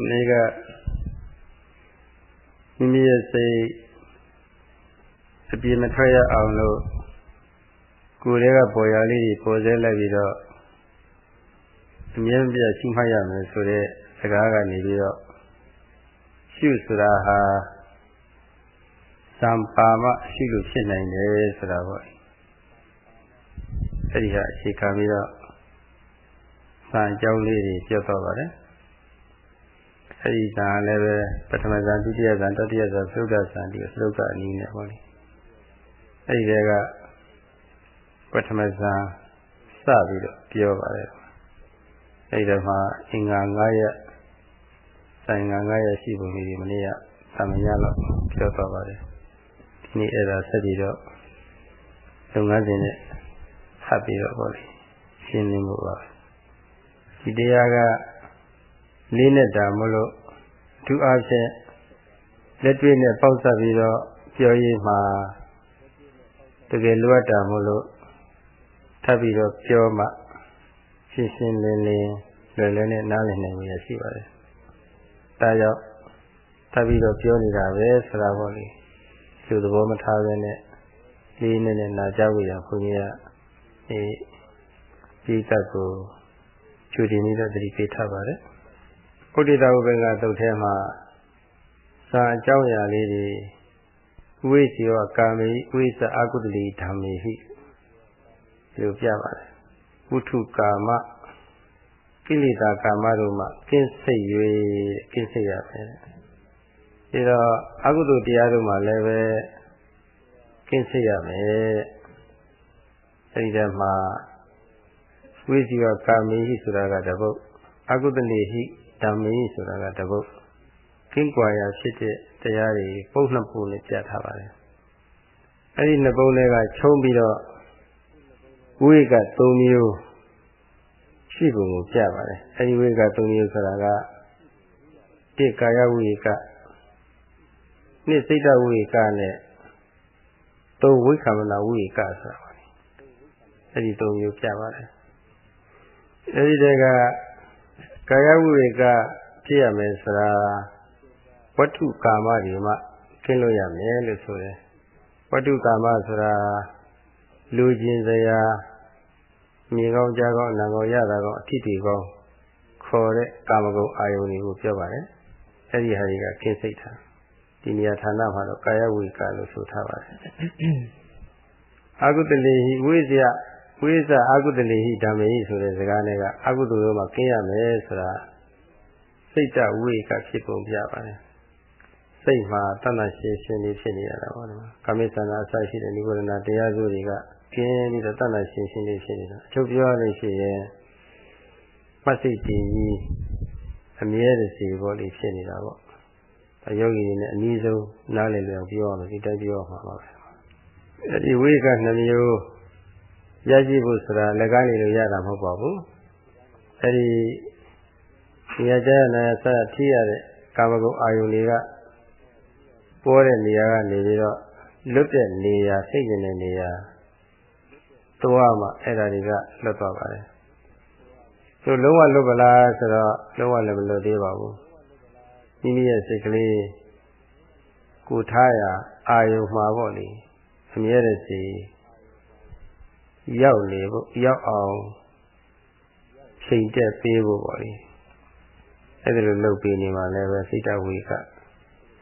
မနေ့ကမိမိရဲ့စိတ်အပြေမထွက်ရအောင်လို့ကိုယ်တွေကပေါ်ရလေးတွေပေါ်စဲလိုက်ပြီးတော့အမြဲပြရှိမှတ်ရမယ်ဆိုတဲ့စကားကနေပြီးတော့ရှုဆိုတာဟာသံပါမရှိလို့ဖြစ်နိုင်တယ်ဆိုတာပေါ့အဲ့ဒီဟာအခြေခံပြီးတော့သံအကြောင်းလေးတွေပြောတော့ပါတယ် အဲ့ဒီဇာလည်းပဲပထမဇာဒုတိယဇာတတိယဇာသုဒ္ဓဇာဒီသုဒ္ဓအနည်းနဲ့ပေါ့လေအဲ့ဒီကပထမဇာစပြီးတော့ပြောပါတယ်အဲ့ဒီမှာအင်္ဂါ9ရက်ဆိုင်ငါ9ရက်ရှိပုံလေးဒီမနေ့ကသမညလောက်ပြောသွားပါတယ်ဒီနေ့အဲ့ဒါဆက်ပြီးတော့လုပ်ငန်းစဉ်နဲ့ဖတ်ပြီးတော့ပေါ့လေရှင်းလင်းဖို့ပါဒီတရားက လေးနဲ့တာမလို့သူအားဖြင့်လက်တွေ့နဲ့ပေါက်ဆက်ပြီးတော့ပြောရင်းမှာတကယ်လိုအပ်တာမလို့ထပ်ပြီးတော့ပြောမှရှင်းရှင်းလင်းလင်းလွယ်လွယ်နဲ့နားလည်နိုင်ရရှိပါတယ်။ဒါကြောင့်ထပ်ပြီးတော့ပြောနေတာပဲဆိုတာပေါ့လေ။လူသဘောမထားဘဲနဲ့လေးနဲ့နဲ့နာကြဖို့ရခွန်ကြီးကအဲဒီကတ်ကိုချူတင်နေတဲ့တတိပေးထားပါတယ်။ ဥဒိတာဥပင်္ဂသုတ်ထဲမှာစာအကြောင်းအရာလေးတွေဝိစီယောကာမေဝိသအာကုတလိဓမ္မေဟိဒီလိုပြပါတယ်ဝုထုကာမကိလေသာကာမတို့မှကင်းစိတ်၍ကင်းစိတ်ရမယ်ဒီတော့အကုသိုလ်တရားတို့မှလည်းပဲကင်းစိတ်ရမယ်အဲဒီတည်းမှာဝိစီယောကာမေဟိဆိုတာကတပုတ်အကုသလိဟိ ဓမ္မေဆိုတာကတပုတ်ကင်းကွာရာဖြစ်တဲ့တရားတွေပုံနှစ်ပုံနဲ့ပြထားပါတယ်အဲ့ဒီနှစ်ပုံတွေကခြုံပြီးတော့ဝိက၃မျိုးရှိပုံကိုပြပါတယ်အဲ့ဒီဝိက၃မျိုးဆိုတာကတိကာယဝိကနှစ်စိတ်တဝိကနဲ့သုံးဝိခမနာဝိကဆိုတာပါအဲ့ဒီ၃မျိုးပြပါတယ်အဲ့ဒီတည်းက ကာယဝိဝေကဖြစ်ရမယ်ဆိုတာဝတ္ထုကာမတွေမှကျင့်လို့ရမယ်လို့ဆိုတယ်ဝတ္ထုကာမဆိုတာလူကျင်စရာမြင်ကောင်းကြားကောင်းအနံကောင်းရတာကောင်းအထစ်တွေကောင်းခေါ်တဲ့ကာမဂုဏ်အာယုန်တွေကိုပြောပါတယ်အဲ့ဒီဟာတွေကကျင့်စိတ်ထားဒီနေရာဌာနမှာတော့ကာယဝိကလို့ဆိုထားပါတယ်အာဂုတလေဟိဝိဇ္ဇ ဝိဇ္ဇအာကုတလိဟိဓမ္မေဟိဆိုတဲ့စကားနဲ့ကအကုသိုလ်တို့မှာကျင်းရမယ်ဆိုတာစိတ်တဝိကဖြစ်ပုံပြပါတယ်စိတ်မှာတဏ္ဍရှင်းရှင်းလေးဖြစ်နေရတာပေါ့နော်ကာမိသနာအစရှိတဲ့နိဗ္ဗာန်တရားစုတွေကကျင်းပြီးတော့တဏ္ဍရှင်းရှင်းလေးဖြစ်နေတာအချုပ်ပြောလို့ရှိရင်မှတ်စိတ်ကြည်ကြီးအမြဲတစေပေါ့လေးဖြစ်နေတာပေါ့အယောဂီတွေနဲ့အနည်းဆုံးနားလည်လျောက်ပြောရမယ်ဒီတိုင်းပြောမှာပါပဲအဲဒီဝိကနှမျိုး ရရှိဖို့ဆိုတာလက်ကားနေလို့ရတာမဟုတ်ပါဘူးအဲဒီနေရာကျရနာဆက်ထိရတဲ့ကာမဂုဏ်အာယုန်တွေကပေါ်တဲ့နေရာကနေပြီးတော့လွတ်တဲ့နေရာစိတ်ကျင်တဲ့နေရာသွားမှအဲ့ဒါတွေကလွတ်သွားပါတယ်သူလုံးဝလွတ်ပလားဆိုတော့လုံးဝလည်းမလွတ်သေးပါဘူးမိမိရဲ့စိတ်ကလေးကိုထားရအာယုံမှာပေါ့လေအမြဲတည်းစီ ရောက်နေဖို့ရောက်အောင်ချိန်တက်ပေးဖို့ပေါ့လေအဲ့ဒါလိုလုပ်ပေးနေမှလည်းပဲစိတ်တဝေက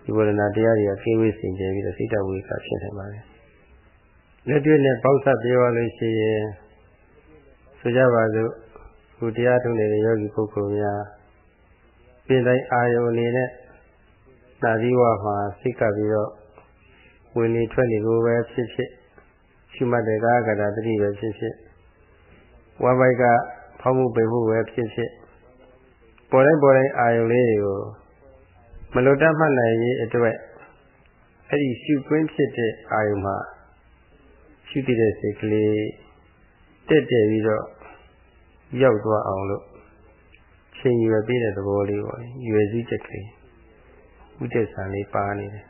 ဒီဝရဏတရားတွေကကိဝေးစင်ကြယ်ပြီးတော့စိတ်တဝေကဖြစ်နေပါလေလက်တွေ့နဲ့ပေါက်ဆက်ပြောရလို့ရှိရင်ဆိုကြပါစို့ခုတရားထုံးနေတဲ့ယောဂီပုဂ္ဂိုလ်များပြင်တိုင်းအာယုန်အနေနဲ့သာသီဝမှာစိတ်ကပ်ပြီးတော့ဝင်လေထွက်လေကိုပဲဖြစ်ဖြစ် ရှုမှတ်တဲ့ကာကတာတတိပဲဖြစ်ဖြစ်ဝါဘိုက်ကဖောက်မှုပိမှုပဲဖြစ်ဖြစ်ပေါ်တိုင်းပေါ်တိုင်းအာယုံလေးတွေကိုမလွတ်တတ်မှတ်နိုင်ရေးအတွက်အဲ့ဒီရှုကွင်းဖြစ်တဲ့အာယုံမှာရှုတည်တဲ့စိတ်ကလေးတက်တက်ပြီးတော့ရောက်သွားအောင်လို့ချိန်ရွယ်ပေးတဲ့သဘောလေးပေါ့ရွယ်စည်းချက်ကလေးဥဒ္ဒဆန်လေးပါနေတယ်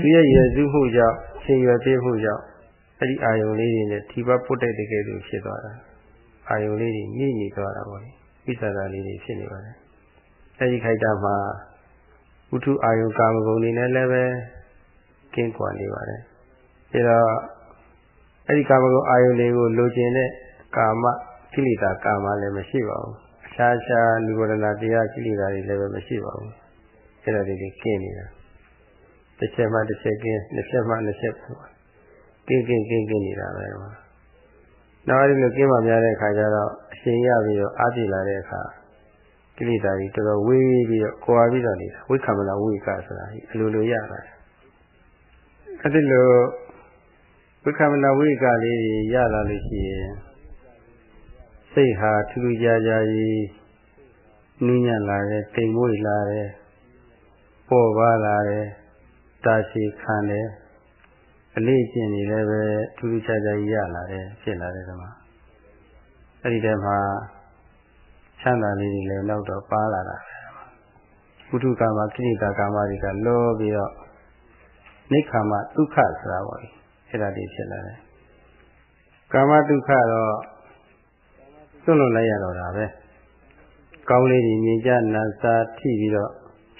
ဒီရဲ့ရွယ်စည်းမှုကြောင့်ချိန်ရွယ်ပေးမှုကြောင့် အဲ့ဒီအာယုံလေးတွေနဲ့ဒီဘပုတ်တိုက်တကယ်လို့ဖြစ်သွားတာအာယုံလေးတွေညှိနေသွားတာပေါ့လေဣစ္ဆာလေးတွေဖြစ်နေပါတယ်အဲဒီခိုက်တာမှာဝုထုအာယုကာမဂုဏ်တွေနဲ့လည်းပဲကင်းကွာနေပါတယ်။ဒါတော့အဲဒီကာမဂုဏ်အာယုတွေကိုလိုချင်တဲ့ကာမကိလေသာကာမလည်းမရှိပါဘူး။အခြားခြားនិဝရဏတရားကိလေသာတွေလည်းပဲမရှိပါဘူး။အဲဒါတွေကင်းနေတာ။တစ်ချက်မှတစ်ချက်ကင်းနှစ်ချက်မှနှစ်ချက် ကင်းကင်းကင်းကင်းနေတာပဲ။နောက်အဲဒီလိုကင်းမှများတဲ့အခါကျတော့အရှင်ရပြီးတော့အားပြလာတဲ့အခါကိလေသာတွေတော်တော်ဝေးပြီးတော့ကွာပြီးတော့နေတာဝိက္ခမနာဝိကဆိုတာအလိုလိုရတာအဲ့ဒီလိုဝိက္ခမနာဝိကလေးရလာလို့ရှိရင်စိတ်ဟာထူးထူးခြားခြားကြီးနူးညံ့လာတယ်တိမ်မွေ့လာတယ်ပေါ်ပါလာတယ်တာရှိခံတယ် အလေးကျင့်နေလည်းပဲထူးထူးခြားခြားကြီးရလာတယ်ဖြစ်လာတယ်ဒီမှာအဲ့ဒီတည်းမှာချမ်းသာလေးတွေလည်းနောက်တော့ပါလာတာပုထုကာမကိရိတာကာမတွေကလောပြီးတော့နိခာမဒုက္ခဆိုတာပေါ့လေအဲ့ဒါတွေဖြစ်လာတယ်ကာမဒုက္ခတော့သွန့်လွတ်လိုက်ရတော့တာပဲကောင်းလေးတွေမြင်ကြနာစာထိပြီးတော့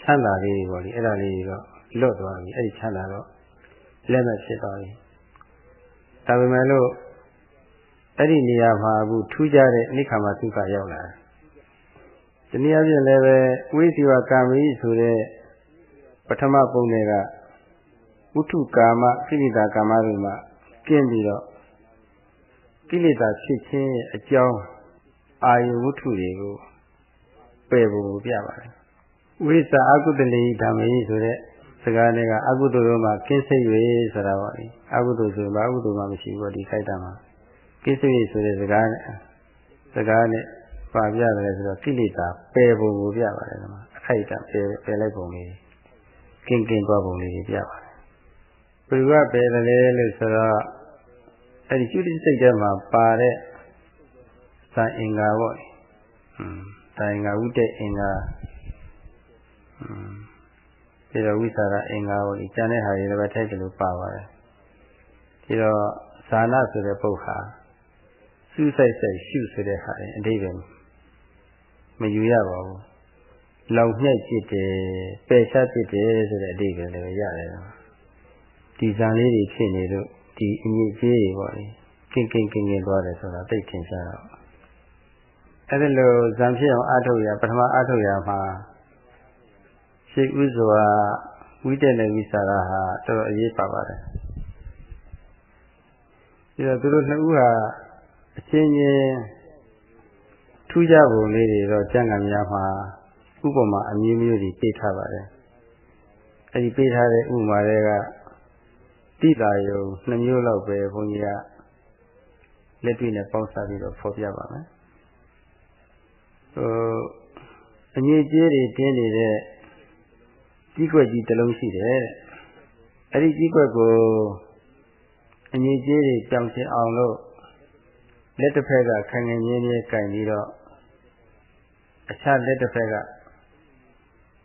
ချမ်းသာလေးတွေပေါ့လေအဲ့ဒါလေးတွေတော့လွတ်သွားပြီအဲ့ဒီချမ်းသာတော့ လက်မဲ့ဖြစ်သွားပြီဒါပေမဲ့လို့အဲ့ဒီနေရာမှာအခုထူးခြားတဲ့နိခာမဒုက္ခရောက်လာတယ်ဒီနည်းအားဖြင့်လည်းပဲဝိစီဝကာမီဆိုတဲ့ပထမပုံတွေကဝုထုကာမကိလေသာကာမတွေမှာကျင့်ပြီးတော့ကိလေသာဖြစ်ခြင်းရဲ့အကြောင်းအာယဝုထုတွေကိုပယ်ဖို့ပြပါတယ်ဝိသအကုတလိဓမ္မေဆိုတဲ့ စကားတွေကအကုသိုလ်တို့မှာကင်းစိတ်၍ဆိုတာပါလေအကုသိုလ်ဆိုရင်ဘာအကုသိုလ်မှမရှိဘူးဒီခိုက်တာမှာကင်းစိတ်ဆိုတဲ့စကားနဲ့စကားနဲ့ပါပြတယ်ဆိုတော့ကိလေသာပယ်ပုံကိုပြပါတယ်ကွာအခိုက်အတန့်ပယ်ပယ်လိုက်ပုံလေးကင်းကင်းသွားပုံလေးပြပါတယ်ဘယ်ကပယ်တယ်လဲလို့ဆိုတော့အဲ့ဒီကျွတိစိတ်ထဲမှာပါတဲ့သံအင်္ဂါပေါ့ဟွန်းသံအင်္ဂါဝိတက်အင်္ဂါဟွန်း ပြီးတော့ဝိသရာအင်္ဂါကိုကျန်တဲ့ဟာတွေလည်းပဲထည့်ကြလို့ပါပါတယ်ပြီးတော့ဇာနာဆိုတဲ့ပုဂ္ဂါစူးစိုက်စိုက်ရှုဆိုတဲ့ဟာအတိပ္ပယ်မယူရပါဘူးလောင်ညှက်ဖြစ်တယ်ပယ်ချဖြစ်တယ်ဆိုတဲ့အတိပ္ပယ်လည်းရတယ်ဒီဇာလေးတွေဖြစ်နေလို့ဒီအငြိအကျေးတွေပေါ့လေကင်ကင်ကင်ကင်သွားတယ်ဆိုတာသိတင်ကြတော့အဲဒီလိုဇံဖြစ်အောင်အထုတ်ရပထမအထုတ်ရမှာ ရှိဥစွာဝိတက်နဲ့ဝိစာရဟာတော်တော်အရေးပါပါတယ်ဒီတော့သူတို့နှစ်ဦးဟာအချင်းချင်းထူးခြားပုံလေးတွေတော့ကျမ်းဂန်များမှာဥပမာအမျိုးမျိုးတွေပေးထားပါတယ်။အဲဒီပေးထားတဲ့ဥပမာတွေကတိတာယုံနှမျိုးလောက်ပဲဘုန်းကြီးကလက်တွေ့နဲ့ပေါင်းစားပြီးတော့ဖော်ပြပါမယ်။ဟိုအငြိကျေးတွေတင်းနေတဲ့ ကြီးကွက်ကြီးတစ်လုံးရှိတယ်။အဲဒီကြီးကွက်ကိုအငြိကျေးတွေကြောင်ချင်အောင်လို့လက်တစ်ဖက်ကခိုင်ခိုင်မြဲမြဲကင်ပြီးတော့အခြားလက်တစ်ဖက်က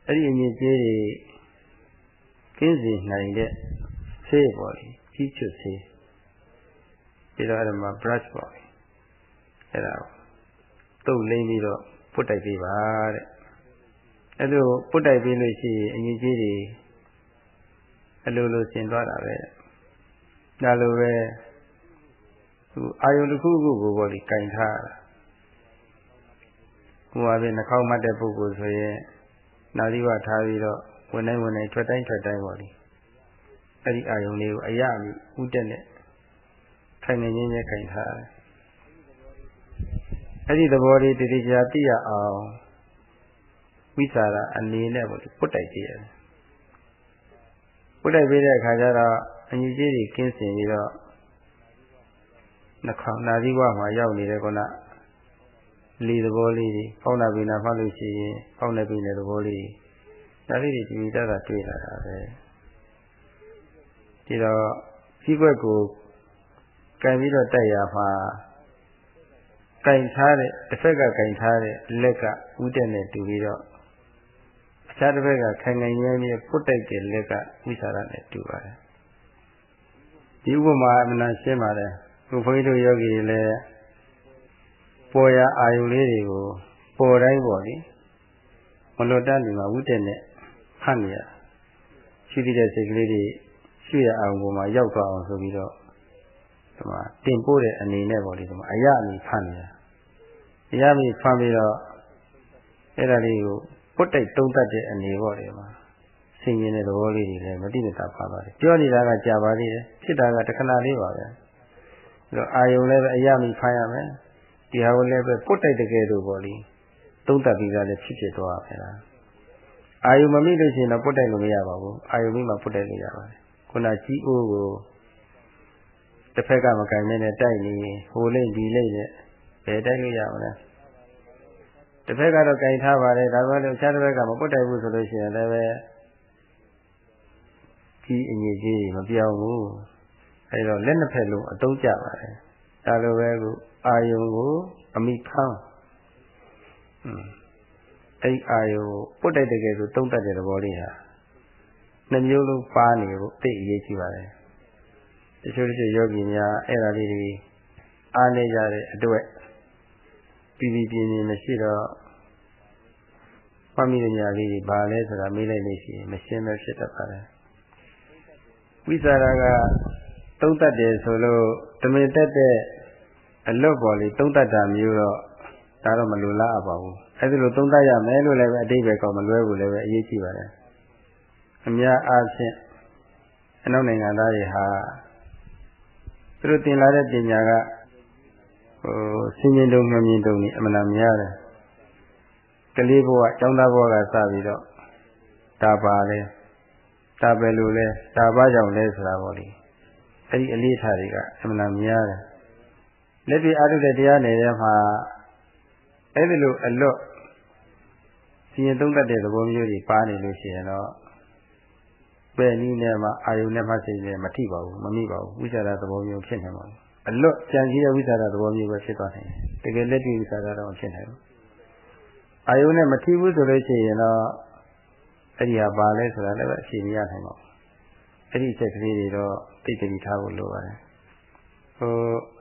အဲ့ဒီအမြင့်ကြီးတွေကင်းစီနိုင်တဲ့ဆေးပေါ်လေကြီးချွတ်ဆေးပြီးတော့အဲ့ဒါမှာ brush ပေါ်လေအဲ့ဒါတုပ်လိမ့်ပြီးတော့ပုတ်တိုက်ပေးပါတဲ့ အဲ့လိုပုတ်တိုက်ပေးလို့ရှိရင်အမြင့်ကြီးတွေအလိုလိုဆင်သွားတာပဲဒါလိုပဲသူအာယုတစ်ခုခုကိုပေါ့လေကင်ထားတာဟိုပါပဲနှာခေါင်းမှတ်တဲ့ပုဂ္ဂိုလ်ဆိုရင်နာသီဝထားပြီးတော့ဝင်တိုင်းဝင်တိုင်းထွက်တိုင်းထွက်တိုင်းပေါ့လေအဲ့ဒီအာယုလေးကိုအရမိဥတက်နဲ့ခိုင်နေခြင်းနဲ့ခိုင်ထားတယ်အဲ့ဒီသဘောလေးတတိကျသိရအောင် ဝိသရာအနေနဲ့ပေါ့လေပုတ်တိုက်ကြည့်ရတယ်ပုတ်တိုက်ပေးတဲ့အခါကျတော့အညီကြီးတွေကင်းစင်ပြီးတော့နှာခေါင်းနာသီဝမှာရောက်နေတဲ့ကောနာလေသဘောလေးတွေပေါက်နာပိနာမှတ်လို့ရှိရင်ပေါက်နေပိနေသဘောလေးဒါလေးတွေဒီတတ်တာတွေ့လာတာပဲဒီတော့ကြီးွက်ကိုကင်ပြီးတော့တိုက်ရမှာကင်ထားတဲ့တစ်ဖက်ကကင်ထားတဲ့လက်ကဥတက်နဲ့တူပြီးတော့ အခြားတစ်ဖက်ကခိုင်ခိုင်ရဲရဲပုတ်တိုက်တဲ့လက်ကဝိသရနဲ့တူပါတယ်ဒီဥပမာအမှန်ရှင်းပါတယ်ဘုန်းကြီးတို့ယောဂီလည်းပေါ်ရအာယုလေးတွေကိုပေါ်တိုင်းပေါ်လေမလွတ်တတ်နေမှာဝိတက်နဲ့ဖတ်နေရရှိသည့်တဲ့စိတ်ကလေးတွေရှိရအောင်ပုံမှာရောက်သွားအောင်ဆိုပြီးတော့ဒီမှာတင်ပို့တဲ့အနေနဲ့ပေါ့လေဒီမှာအရအမိဖတ်နေတာအရအမိဖတ်ပြီးတော့အဲ့ဒါလေးကို ပုတ်တိုက်တုံးတတ်တဲ့အနေပေါ့လေမှာဆင်ရင်တဲ့သဘောလေးတွေလည်းမတိမတာပါပါတယ်ပြောနေတာကကြာပါသေးတယ်ဖြစ်တာကတခဏလေးပါပဲအဲ့တော့အာယုံလည်းပဲအရမိဖတ်ရမယ်ဒီဟာကိုလည်းပဲပုတ်တိုက်တကယ်လို့ပေါ့လေတုံးတတ်ပြီးသားလည်းဖြစ်ဖြစ်သွားပါလားအာယုံမမိလို့ရှိရင်တော့ပုတ်တိုက်လို့မရပါဘူးအာယုံမိမှပုတ်တိုက်လို့ရပါတယ်ခုနကြီးအိုးကိုတစ်ဖက်ကမကင်နဲ့တိုက်နေဟိုလိမ့်ဒီလိမ့်နဲ့ဘယ်တိုက်လို့ရမလဲ တစ်ဖက်ကတော့ကင်ထားပါတယ်ဒါပေမဲ့အခြားတစ်ဖက်ကမပုတ်တိုက်ဘူးဆိုလို့ရှိရင်လည်းပဲကြီးအငြိကြီးမပြောင်းဘူးအဲတော့လက်နှစ်ဖက်လုံးအတုံးကြပါတယ်ဒါလိုပဲခုအာယုံကိုအမိခန်းအဲ့အာယုံပုတ်တိုက်တကယ်ဆိုတုံးတတ်တဲ့သဘောလေးဟာနှမျိုးလုံးပါနေဖို့သိအရေးကြီးပါတယ်တချို့တချို့ယောဂီများအဲ့ဒါလေးတွေအားနေကြတဲ့အတွက် ပြည်ပြည်ပြင်းပြင်းမရှိတော့မှတ်မိတဲ့ညာလေးဘာလဲဆိုတာမေးလိုက်လို့ရှိရင်မရှင်းပဲဖြစ်တတ်ပါတယ်ဝိသရာကသုံးတတ်တယ်ဆိုလို့တမင်တက်တဲ့အလွတ်ပေါ်လေးသုံးတတ်တာမျိုးတော့ဒါတော့မလိုလားအပ်ပါဘူးအဲဒီလိုသုံးတတ်ရမယ်လို့လည်းပဲအတိတ်ပဲကောမလွဲဘူးလည်းပဲအရေးကြီးပါတယ်အများအားဖြင့်အနောက်နိုင်ငံသားတွေဟာသူတို့သင်လာတဲ့ပညာက ဟိုစင်ရင်တုံမမြင်တုံนี่အမှန်တမ်းများတယ်ကလေးဘဝကျောင်းသားဘဝကစပြီးတော့ဒါပါလဲဒါပဲလို့လဲဒါပါကြောင့်လဲဆိုတာပေါ့လေအဲ့ဒီအလေးထားတွေကအမှန်တမ်းများတယ်လက်တွေ့အားထုတ်တဲ့တရားနယ်ထဲမှာအဲ့ဒီလိုအလွတ်စီရင်သုံးတတ်တဲ့သဘောမျိုးတွေပါနေလို့ရှိရင်တော့ပဲနည်းနဲ့မှအာယုန်နဲ့မှစိတ်နဲ့မထိပါဘူးမမိပါဘူးဝိသရာသဘောမျိုးဖြစ်နေပါဘူး အလွတ်ကြံကြီးတဲ့ဝိသရာသဘောမျိုးပဲဖြစ်သွားနိုင်တယ်တကယ်လက်တွေ့ဝိသရာတော့ဖြစ်နိုင်ဘူးအာယုန်နဲ့မထိဘူးဆိုလို့ရှိရင်တော့အဲ့ဒီဟာပါလဲဆိုတာလည်းအရှိမရနိုင်ပါဘူးအဲ့ဒီချက်ကလေးတွေတော့သိတိထားဖို့လိုပါတယ်ဟို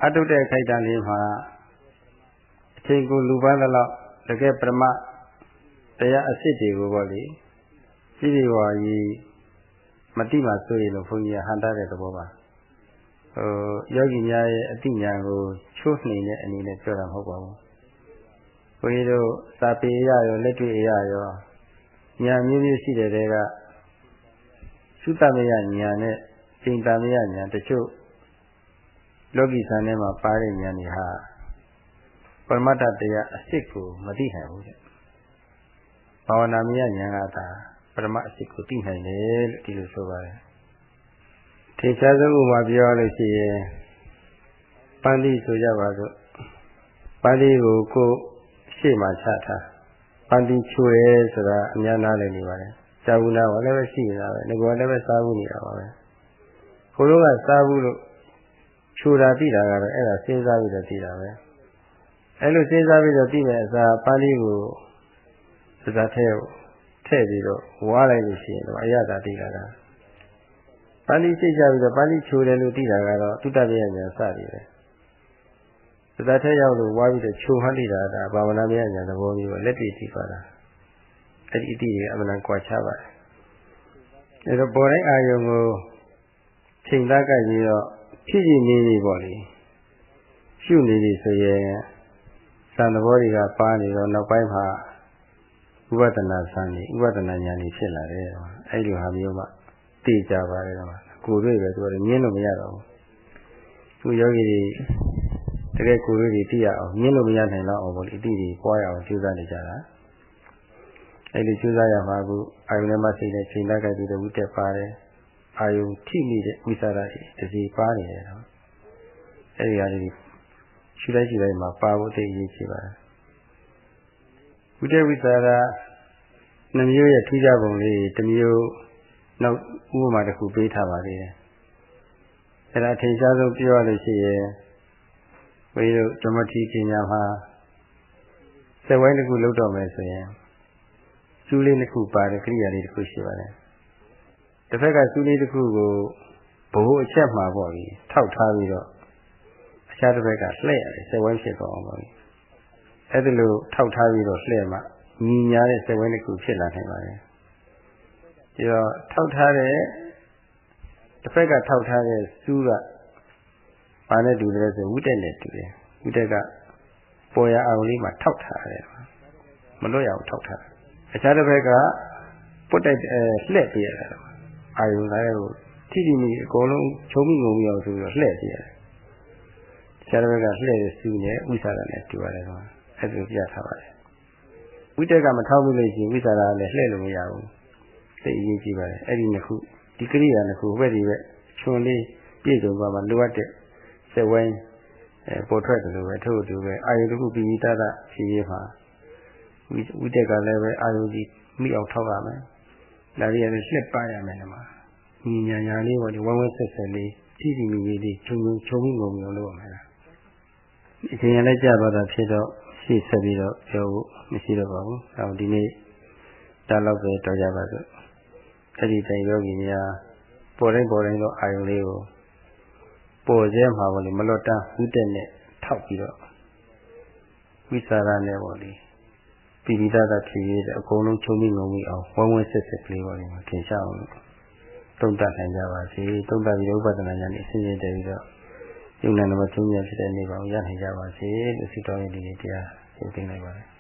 အတုတဲ့ခိုက်တန်လေးမှာအချိန်ကိုလူပန်းတော့တကယ်ပရမတရားအစ်စ်တွေကိုပေါ့လေကြီးဒီဝါကြီးမတိမှဆိုရင်လို့ဘုန်းကြီးကဟန်တာတဲ့သဘောပါ ဟိုယောဂီများရဲ့အတိညာကိုချိုးနှိမ်တဲ့အနေနဲ့ပြောတာမဟုတ်ပါဘူးဘုန်းကြီးတို့စာပေရရောလက်တွေ့ရရောညာမျိုးမျိုးရှိတဲ့တဲကသုတမယညာနဲ့စိန်တမယညာတချို့လောကီဆန်ထဲမှာပါတဲ့ညာတွေဟာပရမတ္တတရားအစ်စ်ကိုမသိနိုင်ဘူးတဲ့ဘာဝနာမယညာကသာပရမအစစ်ကိုသိနိုင်တယ်လို့ဒီလိုဆိုပါတယ်။ ထေရှားဆုံးဥပမာပြောလို့ရှိရင်ပန္တိဆိုကြပါစို့ပန္တိကိုကိုရှေ့မှာချထားပန္တိချိုရဲဆိုတာအများနာလည်းနေပါတယ်။ဇာဝနာကလည်းပဲရှိနေတာပဲ။ငကောလည်းပဲစားဘူးနေတာပါပဲ။ကိုလိုကစားဘူးလို့ချိုတာသိတာကတော့အဲ့ဒါစဉ်းစားပြီးတော့သိတာပဲ။အဲ့လိုစဉ်းစားပြီးတော့သိမယ်အစားပန္တိကိုစကားထဲထည့်ပြီးတော့ဝါလိုက်လို့ရှိရင်တော့အရသာသိတာက ပါဠိစိတ်ကြပြီးတော့ပါဠိချိုတယ်လို့သိတာကတော့တုတ္တပြညာစသည်ပဲသတ္တထဲရောက်လို့ဝါပြီးတော့ချိုဟန်လိတာဒါဘာဝနာမြညာသဘောမျိုးပဲလက်တွေ့သိပါတာအဲ့ဒီအတိတွေအမှန်တန်ကြွားချပါတယ်အဲ့တော့ပေါ်တိုင်းအာယုံကိုချိန်သားကြိုက်ပြီးတော့ဖြစ်ဖြစ်နေနေပေါ့လေရှုနေပြီဆိုရင်သံသဘောတွေကပါနေတော့နောက်ပိုင်းမှာဥပဒနာဆန်းနေဥပဒနာဉာဏ်ကြီးဖြစ်လာတယ်အဲ့လိုဟာမျိုးမှ သိကြပါတယ်ကွာကိုယ်တွေ့ပဲသူကညင်းလို့မရတော့ဘူးသူယောဂီတွေတကယ်ကိုယ်တွေ့တွေသိရအောင်ညင်းလို့မရနိုင်တော့အောင်ပေါ့ဒီအတိတွေပွားရအောင်ကြိုးစားနေကြတာအဲ့ဒီကြိုးစားရမှာကအာယုန်နဲ့မှစိတ်နဲ့ချိန်လိုက်ပြီးတော့ဝိတက်ပါတယ်အာယုန်ထိမိတဲ့ဝိသရာတွေတစီပါနေတယ်နော်အဲ့ဒီဟာတွေရှုလိုက်ရှုလိုက်မှာပါဖို့သိရေးချပါတယ်ဝိတဝိသရာနှမျိုးရဲ့ထူးခြားပုံလေးတစ်မျိုး နောက်ဥပမာတစ်ခုပေးထားပါသေးတယ်။အဲဒါအထင်ရှားဆုံးပြောရလို့ရှိရင်ဘုရားတို့ဓမ္မတိပညာမှာစက်ဝိုင်းတစ်ခုလုပ်တော့မယ်ဆိုရင်စူးလေးတစ်ခုပါတဲ့ကိရိယာလေးတစ်ခုရှိပါတယ်။တစ်ဖက်ကစူးလေးတစ်ခုကိုဘိုးအချက်မှာပေါ့လေထောက်ထားပြီးတော့အခြားတစ်ဖက်ကလှည့်ရတယ်စက်ဝိုင်းဖြစ်သွားအောင်ပါလေ။အဲ့ဒါလိုထောက်ထားပြီးတော့လှည့်မှညီညာတဲ့စိတ်ဝိုင်းတစ်ခုဖြစ်လာနိုင်ပါတယ် ပြီးတော့ထောက်ထားတဲ့တစ်ဖက်ကထောက်ထားတဲ့စူးကဘာနဲ့တူတယ်ဆိုဝိတက်နဲ့တူတယ်ဝိတက်ကပေါ်ရအောင်လေးမှာထောက်ထားတယ်မလွတ်ရအောင်ထောက်ထားအခြားတစ်ဖက်ကပုတ်တိုက်အဲလှည့်ပြရတယ်အာယုံလည်းကိုထိတိမိအကုန်လုံးချုံမိငုံမိအောင်ဆိုပြီးတော့လှည့်ပြရတယ်အခြားတစ်ဖက်ကလှည့်ရစူးနဲ့ဥစ္စာနဲ့တူရတယ်ကွာအဲ့ဒါပြထားပါတယ်ဝိတက်ကမထောက်ဘူးလို့ရှိရင်ဝိသရာလည်းလှည့်လို့မရဘူး သိအရေးကြီးပါတယ်အဲ့ဒီနှစ်ခုဒီကရိယာနှစ်ခုဘက်ဒီဘက်ချွန်လေးပြည့်စုံသွားမှလိုအပ်တဲ့စက်ဝိုင်းအဲပေါ်ထွက်တယ်လို့ပဲထို့အတူပဲအာယုတစ်ခုပြီးပြီးသားသားဖြည့်ရမှာဝိတက်ကလည်းပဲအာယုကြီးမိအောင်ထောက်ရမယ်ဒါရီလည်းလှက်ပါရမယ်နော်ညီညာညာလေးပေါ့ဒီဝမ်းဝဲဆက်ဆက်လေးကြည့်ကြည့်မိမိလေးခြုံခြုံခြုံငုံငုံလုပ်ရမယ်လားအချိန်ရလည်းကြာသွားတာဖြစ်တော့ရှေ့ဆက်ပြီးတော့ပြောဖို့မရှိတော့ပါဘူး။အဲဒီနေ့ဒါတော့ပဲတော်ကြပါစို့။ အဲ့ဒီတိုင်ယောဂီများပေါ်တိုင်းပေါ်တိုင်းတော့အာယုံလေးကိုပေါ်ကျဲမှာပေါ့လေမလွတ်တမ်းဝိတက်နဲ့ထောက်ပြီးတော့ဝိစာရနဲ့ပေါ့လေပိပိဒတာဖြစ်ရတဲ့အကုန်လုံးချုံပြီးငုံပြီးအောင်ဝမ်းဝဲဆက်ဆက်ကလေးပေါ့လေထင်ရှားအောင်တုံ့တက်နိုင်ကြပါစေ။တုံ့တက်ပြီးဥပဒနာညာနဲ့အစဉ်စဉ်တည်းပြီးတော့ယုံနာနံပါတ်3ဖြစ်တဲ့နေပါအောင်ရနိုင်ကြပါစေလို့ဆုတောင်းရည်ဒီတရားရှင်းသိနေပါတယ်